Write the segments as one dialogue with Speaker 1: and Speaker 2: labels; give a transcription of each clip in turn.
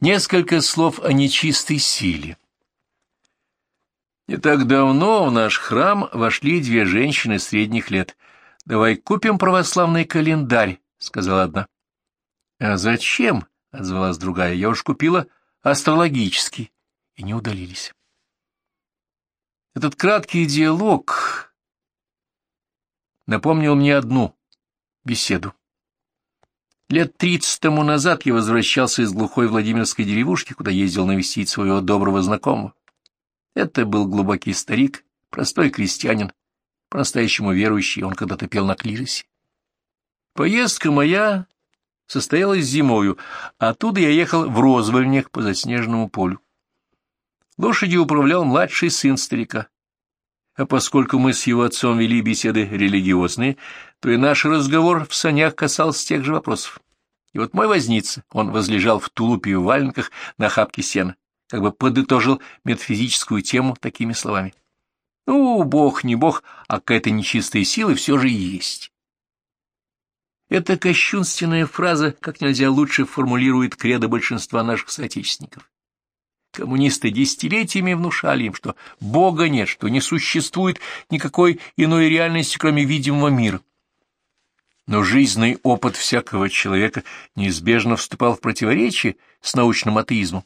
Speaker 1: Несколько слов о нечистой силе. Не так давно в наш храм вошли две женщины средних лет. «Давай купим православный календарь», — сказала одна. «А зачем?» — отзвалась другая. «Я уж купила астрологический». И не удалились. Этот краткий диалог напомнил мне одну беседу. Лет тридцать тому назад я возвращался из глухой Владимирской деревушки, куда ездил навестить своего доброго знакомого. Это был глубокий старик, простой крестьянин, по-настоящему верующий, он когда-то пел на клиросе. Поездка моя состоялась зимою, оттуда я ехал в Розвольнях по заснеженному полю. Лошадью управлял младший сын старика. А поскольку мы с его отцом вели беседы религиозные, то и наш разговор в санях касался тех же вопросов. И вот мой возница, он возлежал в тулупе и в валенках на хапке сена как бы подытожил метафизическую тему такими словами. Ну, бог не бог, а какая-то нечистая сила все же есть. Эта кощунственная фраза как нельзя лучше формулирует кредо большинства наших соотечественников. Коммунисты десятилетиями внушали им, что Бога нет, что не существует никакой иной реальности, кроме видимого мира. Но жизненный опыт всякого человека неизбежно вступал в противоречие с научным атеизмом.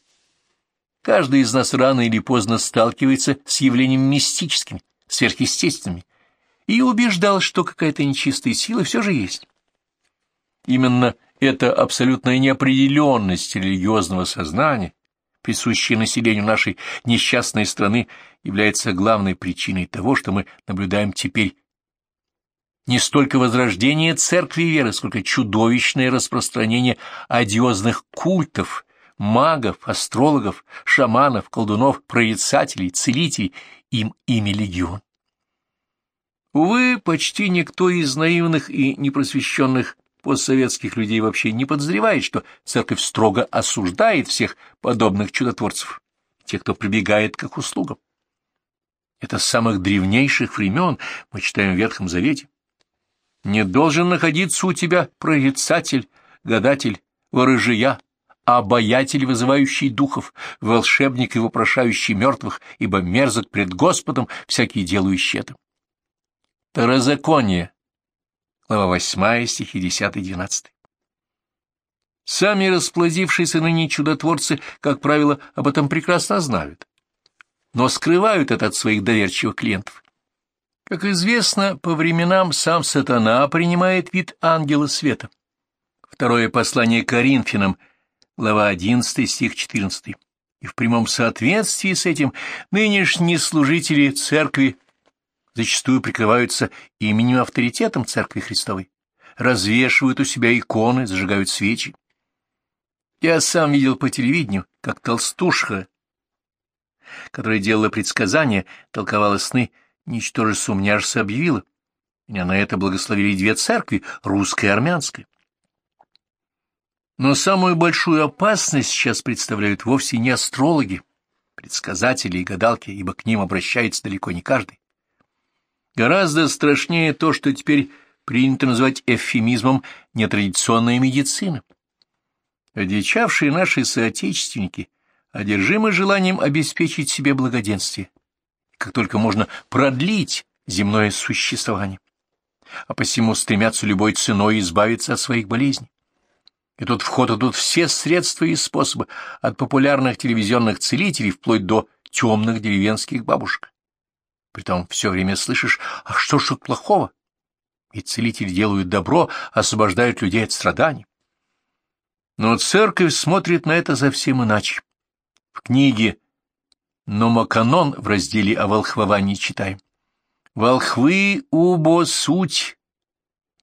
Speaker 1: Каждый из нас рано или поздно сталкивается с явлениями мистическими, сверхъестественными, и убеждал, что какая-то нечистая сила все же есть. Именно эта абсолютная неопределенность религиозного сознания, присущая населению нашей несчастной страны, является главной причиной того, что мы наблюдаем теперь не столько возрождение церкви веры, сколько чудовищное распространение одиозных культов, магов, астрологов, шаманов, колдунов, прорицателей, целителей, им ими легион. Увы, почти никто из наивных и непросвещенных постсоветских людей вообще не подозревает, что церковь строго осуждает всех подобных чудотворцев, тех, кто прибегает к их услугам. Это с самых древнейших времен мы читаем в Ветхом Завете. Не должен находиться у тебя прорицатель, гадатель, ворожия, обаятель, вызывающий духов, волшебник и вопрошающий мертвых, ибо мерзок пред Господом всякий делающий это. Второзаконие, глава 8, стихи 10-12. Сами расплодившиеся ныне чудотворцы, как правило, об этом прекрасно знают, но скрывают это от своих доверчивых клиентов. Как известно, по временам сам сатана принимает вид ангела света. Второе послание Коринфянам – глава 11, стих 14. И в прямом соответствии с этим нынешние служители церкви зачастую прикрываются именем авторитетом церкви Христовой, развешивают у себя иконы, зажигают свечи. Я сам видел по телевидению, как толстушка, которая делала предсказания, толковала сны, ничтоже сумняшься объявила. Меня на это благословили две церкви, русская и армянская. Но самую большую опасность сейчас представляют вовсе не астрологи, предсказатели и гадалки, ибо к ним обращается далеко не каждый. Гораздо страшнее то, что теперь принято называть эвфемизмом нетрадиционная медицина. Одичавшие наши соотечественники одержимы желанием обеспечить себе благоденствие, как только можно продлить земное существование, а посему стремятся любой ценой избавиться от своих болезней. И тут в ход идут все средства и способы, от популярных телевизионных целителей вплоть до темных деревенских бабушек. Притом все время слышишь, а что ж тут плохого? И целители делают добро, освобождают людей от страданий. Но церковь смотрит на это совсем иначе. В книге «Номоканон» в разделе о волхвовании читаем. «Волхвы убо суть,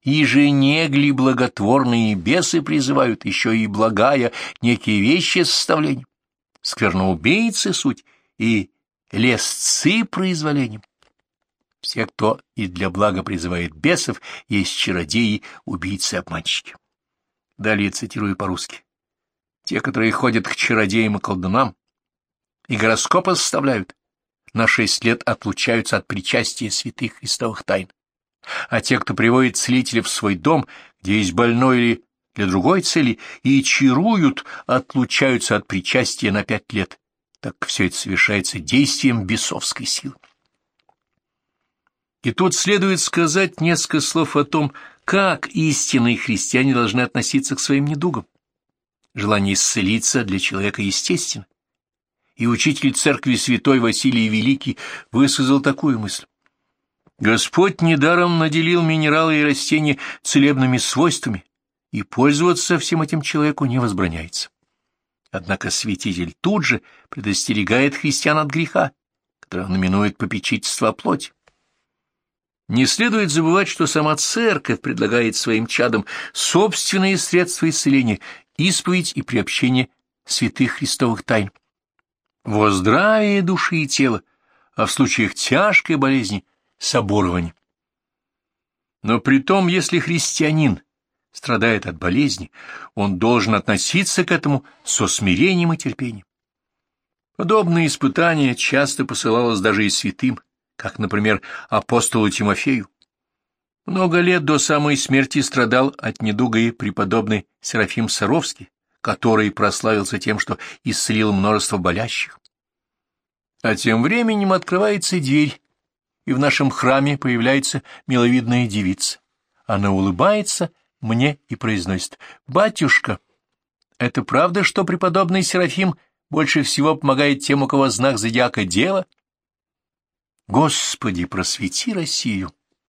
Speaker 1: и же негли благотворные бесы призывают, еще и благая некие вещи составлением. Скверноубийцы суть и лесцы произволением. Все, кто и для блага призывает бесов, есть чародеи, убийцы, обманщики. Далее цитирую по-русски. Те, которые ходят к чародеям и колдунам, и гороскопы составляют, на шесть лет отлучаются от причастия святых христовых тайн а те, кто приводит целителя в свой дом, где есть больной или для другой цели и чаруют, отлучаются от причастия на пять лет, так все это совершается действием бесовской силы. И тут следует сказать несколько слов о том, как истинные христиане должны относиться к своим недугам. Желание исцелиться для человека естественно. И учитель церкви святой Василий Великий высказал такую мысль. Господь недаром наделил минералы и растения целебными свойствами, и пользоваться всем этим человеку не возбраняется. Однако святитель тут же предостерегает христиан от греха, который он именует попечительство о плоти. Не следует забывать, что сама церковь предлагает своим чадам собственные средства исцеления, исповедь и приобщение святых христовых тайн. Во здравие души и тела, а в случаях тяжкой болезни – соборование. Но при том, если христианин страдает от болезни, он должен относиться к этому со смирением и терпением. Подобные испытания часто посылалось даже и святым, как, например, апостолу Тимофею. Много лет до самой смерти страдал от недуга и преподобный Серафим Саровский, который прославился тем, что исцелил множество болящих. А тем временем открывается дверь, и в нашем храме появляется миловидная девица. Она улыбается мне и произносит «Батюшка, это правда, что преподобный Серафим больше всего помогает тем, у кого знак зодиака дело?» Господи, просвети Россию!